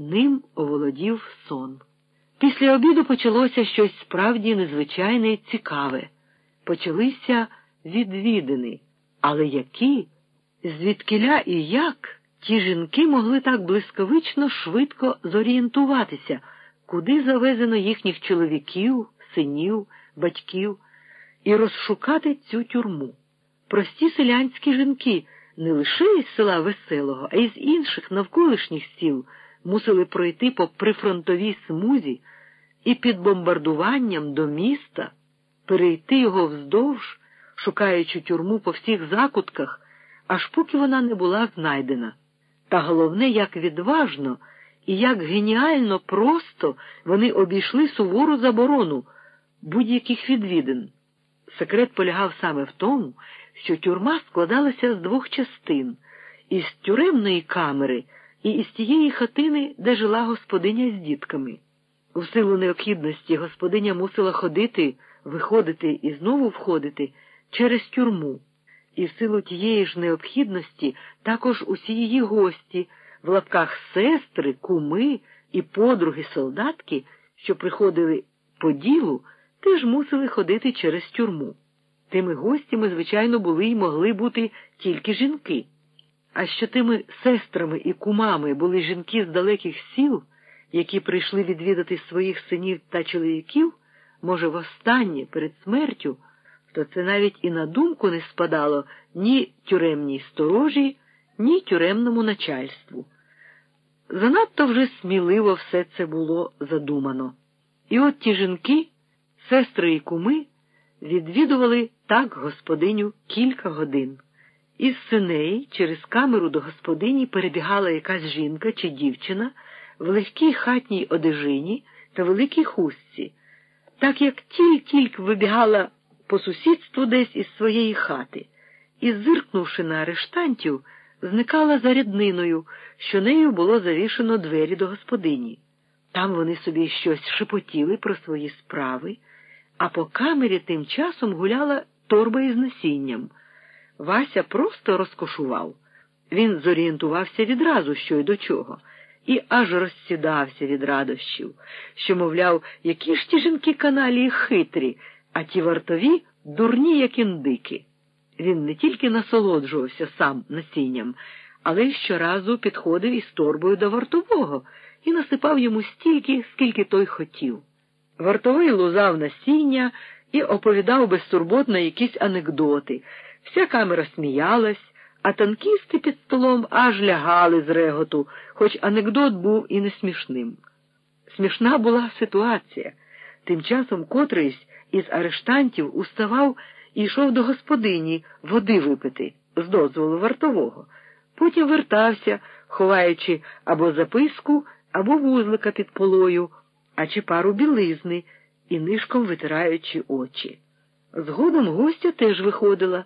Ним оволодів сон. Після обіду почалося щось справді незвичайне і цікаве. Почалися відвідини, але які, звідкиля і як ті жінки могли так блискавично швидко зорієнтуватися, куди завезено їхніх чоловіків, синів, батьків, і розшукати цю тюрму. Прості селянські жінки не лише із села Веселого, а й з інших навколишніх сіл мусили пройти по прифронтовій смузі і під бомбардуванням до міста перейти його вздовж, шукаючи тюрму по всіх закутках, аж поки вона не була знайдена. Та головне, як відважно і як геніально просто вони обійшли сувору заборону будь-яких відвідин. Секрет полягав саме в тому, що тюрма складалася з двох частин із тюремної камери і із тієї хатини, де жила господиня з дітками. У силу необхідності господиня мусила ходити, виходити і знову входити через тюрму. І в силу тієї ж необхідності також усі її гості, в лапках сестри, куми і подруги солдатки, що приходили по ділу, теж мусили ходити через тюрму. Тими гостями, звичайно, були й могли бути тільки жінки. А що тими сестрами і кумами були жінки з далеких сіл, які прийшли відвідати своїх синів та чоловіків, може, востаннє перед смертю, то це навіть і на думку не спадало ні тюремній сторожі, ні тюремному начальству. Занадто вже сміливо все це було задумано. І от ті жінки, сестри і куми, відвідували так господиню кілька годин. Із синей через камеру до господині перебігала якась жінка чи дівчина в легкій хатній одежині та великій хустці, так як тільки вибігала по сусідству десь із своєї хати, і, зиркнувши на арештантів, зникала за рядниною, що нею було завішено двері до господині. Там вони собі щось шепотіли про свої справи, а по камері тим часом гуляла торба із насінням. Вася просто розкошував. Він зорієнтувався відразу, що й до чого, і аж розсідався від радощів, що, мовляв, які ж ті жінки каналії хитрі, а ті вартові дурні, як індики. Він не тільки насолоджувався сам насінням, але й щоразу підходив із торбою до вартового і насипав йому стільки, скільки той хотів. Вартовий лузав насіння і оповідав безтурботно якісь анекдоти. Вся камера сміялась, а танкісти під столом аж лягали з реготу, хоч анекдот був і не смішним. Смішна була ситуація. Тим часом котрийсь із арештантів уставав і йшов до господині води випити з дозволу вартового. Потім вертався, ховаючи або записку, або вузлика під полою, а чи пару білизни і нишком витираючи очі. Згодом гостя теж виходила,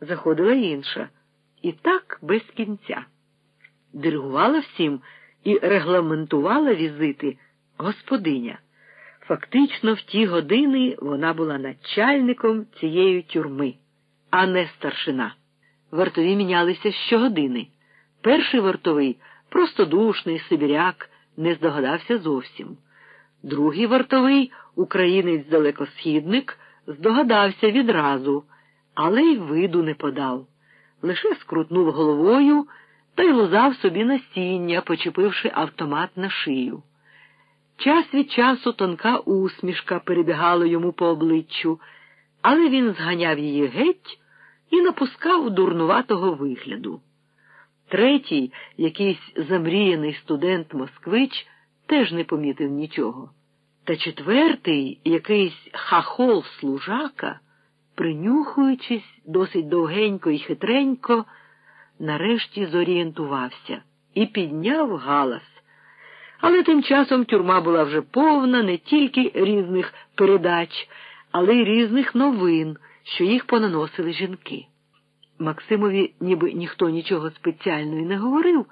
заходила інша. І так без кінця. Диригувала всім і регламентувала візити господиня. Фактично, в ті години вона була начальником цієї тюрми, а не старшина. Вартові мінялися щогодини. Перший вартовий, простодушний сибіряк, не здогадався зовсім. Другий вартовий, українець далекосхідник, здогадався відразу, але й виду не подав. Лише скрутнув головою та й лузав собі насіння, почепивши автомат на шию. Час від часу тонка усмішка перебігала йому по обличчю, але він зганяв її геть і напускав дурнуватого вигляду. Третій, якийсь замріяний студент москвич, теж не помітив нічого. Та четвертий, якийсь хахол служака, принюхуючись досить довгенько і хитренько, нарешті зорієнтувався і підняв галас. Але тим часом тюрма була вже повна не тільки різних передач, але й різних новин, що їх понаносили жінки. Максимові ніби ніхто нічого спеціального не говорив,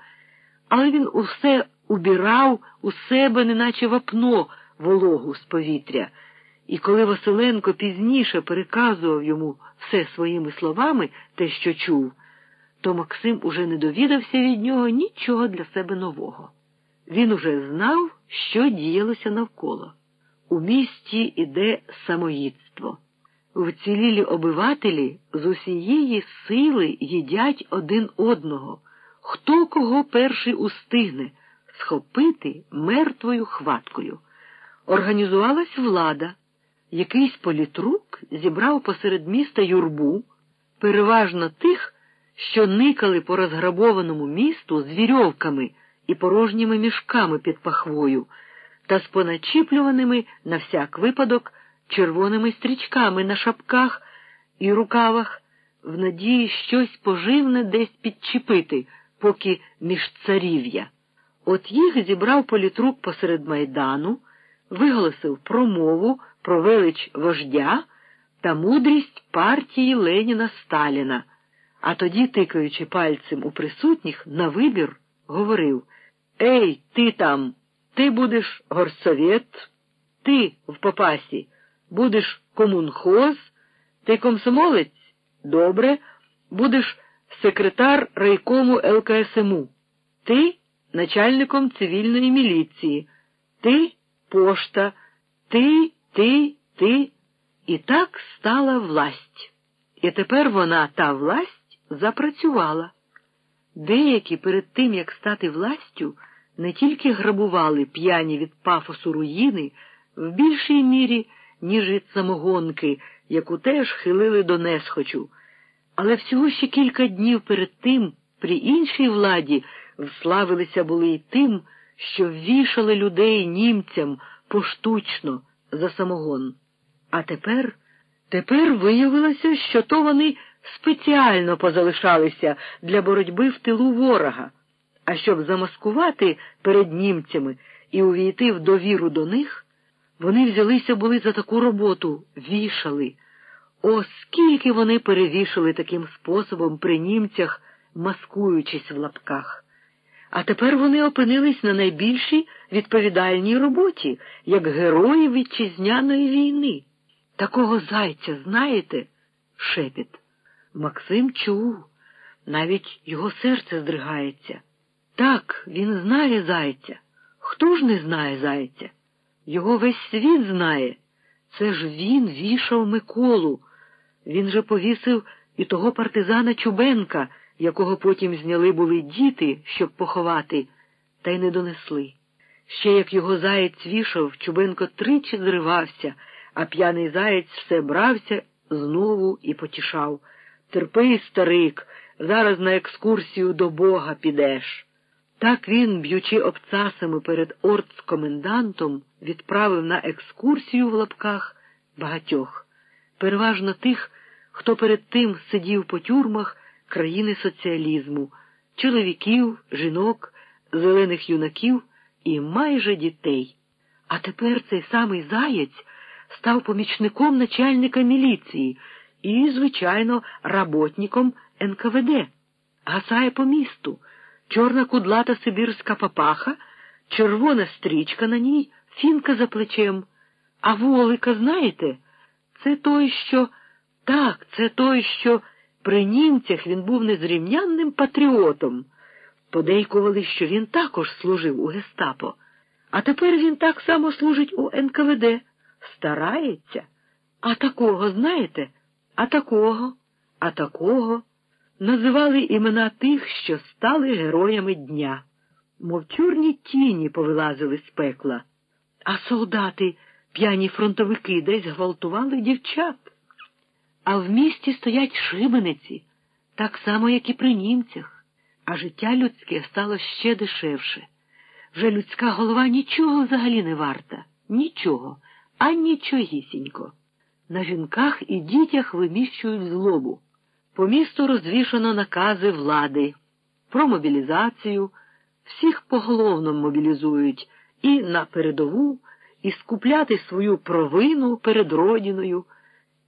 але він усе убирав у себе, неначе вапно вологу з повітря. І коли Василенко пізніше переказував йому все своїми словами, те, що чув, то Максим уже не довідався від нього нічого для себе нового. Він уже знав, що діялося навколо. У місті іде самоїдство. Вцілілі обивателі з усієї сили їдять один одного. Хто кого перший устигне схопити мертвою хваткою. Організувалась влада. Якийсь політрук зібрав посеред міста юрбу, переважно тих, що никали по розграбованому місту з вірьовками і порожніми мішками під пахвою та з поначіплюваними на всяк випадок червоними стрічками на шапках і рукавах, в надії щось поживне десь підчепити, поки між царів'я. От їх зібрав політрук посеред майдану, виголосив промову про велич вождя та мудрість партії Леніна Сталіна, а тоді, тикаючи пальцем у присутніх, на вибір, говорив Ей, ти там, ти будеш горсовет, ти в попасі будеш комунхоз, ти комсомолець? Добре, будеш секретар райкому ЛКСМУ. Ти начальником цивільної міліції, ти пошта, ти, ти, ти. І так стала власть. І тепер вона, та власть, запрацювала. Деякі перед тим, як стати властю, не тільки грабували п'яні від пафосу руїни, в більшій мірі, ніж від самогонки, яку теж хилили до несхочу. Але всього ще кілька днів перед тим, при іншій владі, вславилися були й тим, що ввішали людей німцям поштучно за самогон. А тепер, тепер виявилося, що то вони спеціально позалишалися для боротьби в тилу ворога, а щоб замаскувати перед німцями і увійти в довіру до них, вони взялися були за таку роботу, вішали. О, скільки вони перевішали таким способом при німцях, маскуючись в лапках. А тепер вони опинились на найбільшій відповідальній роботі, як герої вітчизняної війни. Такого зайця, знаєте, шепіт. Максим чув, навіть його серце здригається. Так, він знає зайця. Хто ж не знає зайця? Його весь світ знає. Це ж він вішав Миколу. Він же повісив і того партизана Чубенка, якого потім зняли були діти, щоб поховати, та й не донесли. Ще як його заєць вішав, Чубенко тричі зривався, а п'яний заєць все брався знову і потішав. Терпи, старик, зараз на екскурсію до Бога підеш. Так він, б'ючи обцасами перед ордскомендантом, відправив на екскурсію в лапках багатьох, переважно тих, хто перед тим сидів по тюрмах країни соціалізму, чоловіків, жінок, зелених юнаків і майже дітей. А тепер цей самий заєць став помічником начальника міліції і, звичайно, работником НКВД, гасає по місту, чорна кудлата сибірська папаха, червона стрічка на ній, фінка за плечем. А волика, знаєте, це той, що. Так, це той, що при німцях він був незрівнянним патріотом. Подейкували, що він також служив у гестапо. А тепер він так само служить у НКВД. Старається. А такого, знаєте? А такого, а такого. Називали імена тих, що стали героями дня. Мов чорні тіні повилазили з пекла, а солдати, п'яні фронтовики, десь гвалтували дівчат. А в місті стоять шибениці, так само, як і при німцях, а життя людське стало ще дешевше. Вже людська голова нічого взагалі не варта, нічого, а нічогісінько. На жінках і дітях виміщують злобу. По місту розвішано накази влади про мобілізацію, всіх поголовно мобілізують і на передову, і скупляти свою провину перед родиною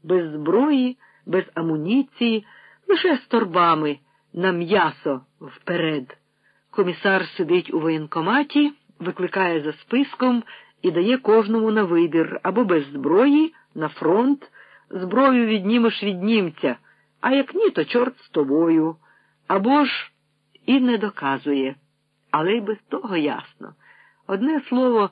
без зброї, без амуніції, лише з торбами на м'ясо вперед. Комісар сидить у воєнкоматі, викликає за списком і дає кожному на вибір або без зброї, на фронт, зброю віднімеш від німця, а як ні, то чорт з тобою. Або ж і не доказує. Але й без того ясно. Одне слово,